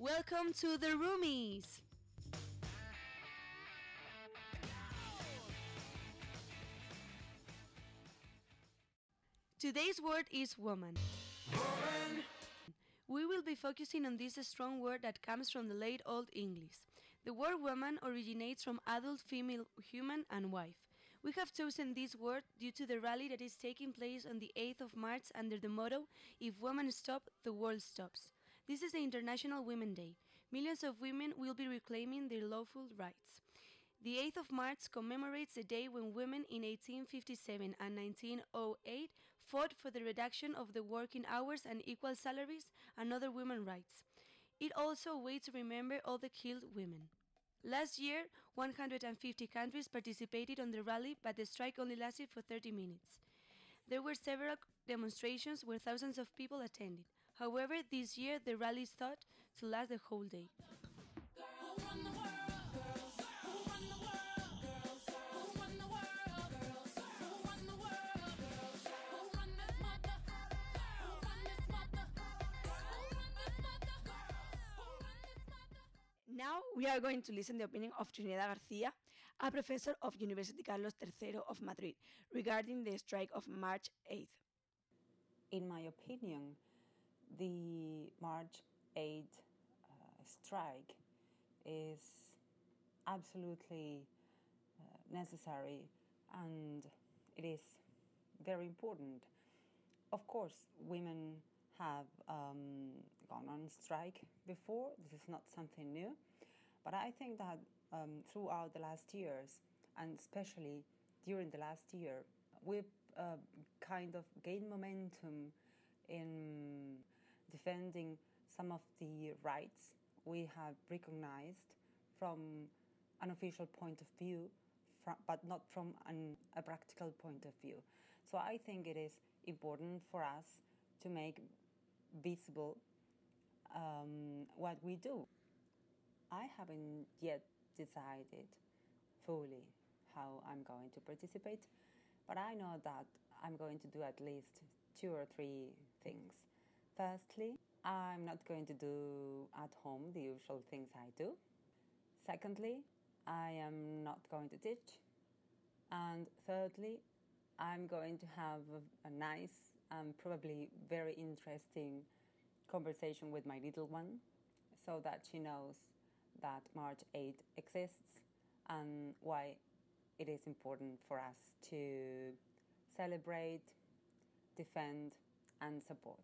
Welcome to the Roomies! Today's word is woman. We will be focusing on this strong word that comes from the late Old English. The word woman originates from adult female human and wife. We have chosen this word due to the rally that is taking place on the 8th of March under the motto If women stop, the world stops. This is the International Women's Day. Millions of women will be reclaiming their lawful rights. The 8th of March commemorates the day when women in 1857 and 1908 fought for the reduction of the working hours and equal salaries and other women's rights. It also a way to remember all the killed women. Last year, 150 countries participated on the rally, but the strike only lasted for 30 minutes. There were several demonstrations where thousands of people attended. However, this year the rally is thought to last the whole day. Now we are going to listen the opinion of Trinidad Garcia, a professor of University Carlos III of Madrid, regarding the strike of March 8th. In my opinion, the March 8th uh, strike is absolutely uh, necessary and it is very important. Of course, women have um, gone on strike before. This is not something new. But I think that um, throughout the last years, and especially during the last year, we've uh, kind of gained momentum in defending some of the rights we have recognized from an official point of view, but not from an, a practical point of view. So I think it is important for us to make visible um, what we do. I haven't yet decided fully how I'm going to participate, but I know that I'm going to do at least two or three things. Firstly, I'm not going to do at home the usual things I do. Secondly, I am not going to teach. And thirdly, I'm going to have a, nice and probably very interesting conversation with my little one so that she knows that March 8 exists and why it is important for us to celebrate, defend, and support.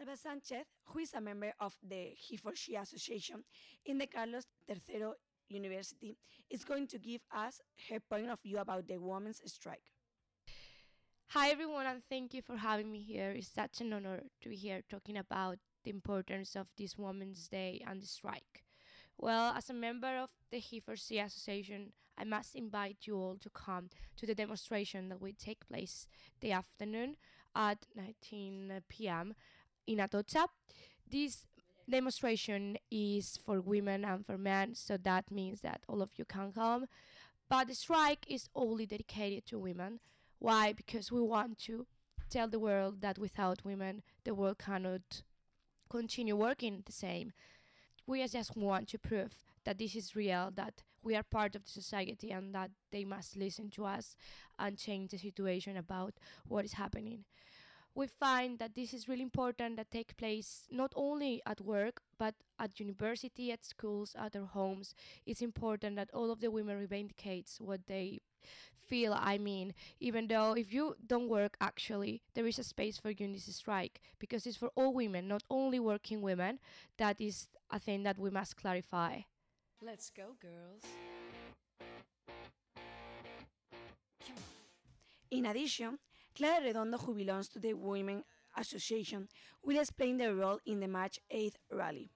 Alba Sanchez, who is a member of the He for She Association in the Carlos III University, is going to give us her point of view about the women's strike. Hi, everyone, and thank you for having me here. It's such an honor to be here talking about the importance of this Women's Day and the strike. Well, as a member of the He for She Association, I must invite you all to come to the demonstration that will take place the afternoon at 19 p.m in Atocha. This demonstration is for women and for men, so that means that all of you can come. But the strike is only dedicated to women. Why? Because we want to tell the world that without women, the world cannot continue working the same. We just want to prove that this is real, that we are part of the society, and that they must listen to us and change the situation about what is happening we find that this is really important that take place not only at work but at university at schools at their homes. It's important that all of the women reivindicates what they feel i mean. Even though if you don't work actually there is a space for you in this strike because it's for all women not only working women. That is a thing that we must clarify. Let's go girls. In addition, Clara Redondo, who belongs to the Women Association, will explain their role in the March 8th rally.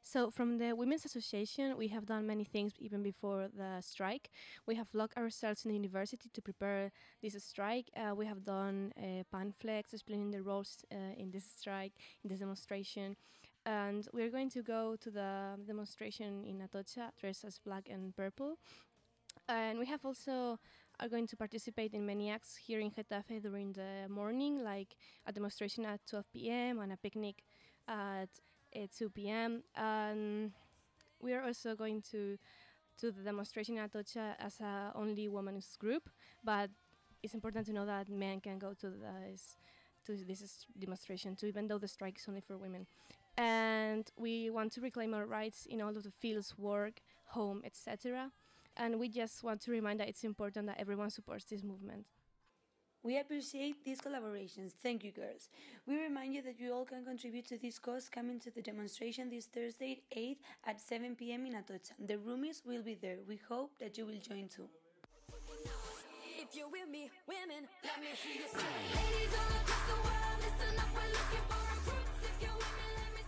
So, from the Women's Association, we have done many things even before the strike. We have locked ourselves in the university to prepare this strike. Uh, we have done uh, pamphlets explaining the roles uh, in this strike, in this demonstration. And we're going to go to the demonstration in Atocha dressed as black and purple. And we have also are going to participate in many acts here in Getafe during the morning, like a demonstration at 12 p.m. and a picnic at uh, 2 p.m. And we are also going to to the demonstration at Atocha as a only women's group, but it's important to know that men can go to this to this demonstration too, even though the strike is only for women. And we want to reclaim our rights in all of the fields, work, home, etc. And we just want to remind that it's important that everyone supports this movement. We appreciate these collaborations. Thank you, girls. We remind you that you all can contribute to this cause coming to the demonstration this Thursday, 8th at 7 p.m. in Atocha. The roomies will be there. We hope that you will join too. If you're with me, women, let me hear you say. Ladies all across the world, listen up, we're looking for recruits. If you're with me, let me